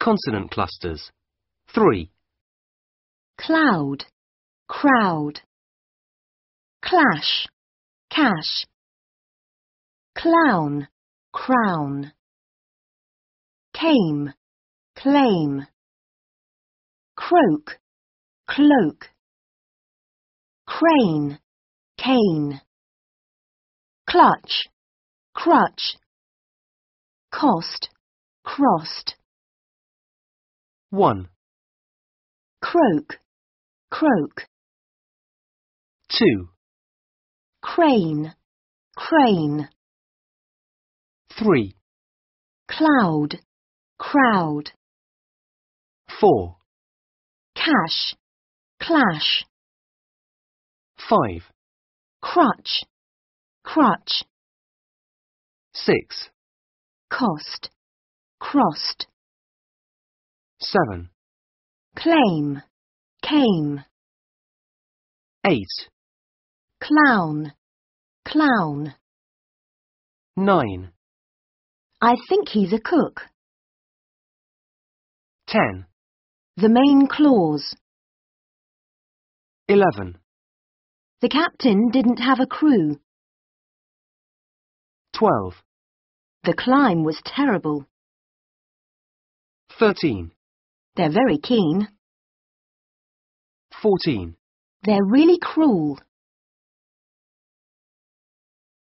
Consonant clusters. 3. cloud, crowd, clash, cash, clown, crown, came, claim, croak, cloak, crane, cane, clutch, crutch, cost, crossed, 1, croak, croak, 2, crane, crane, 3, cloud, crowd, 4, cash, clash, 5, crutch, crutch, 6, cost, crossed, 7, claim, came, 8, clown, clown. 9, I think he's a cook. 10, The main clause. 11, The captain didn't have a crew. 12, The climb was terrible. 13, They're very keen. 14. They're really cruel.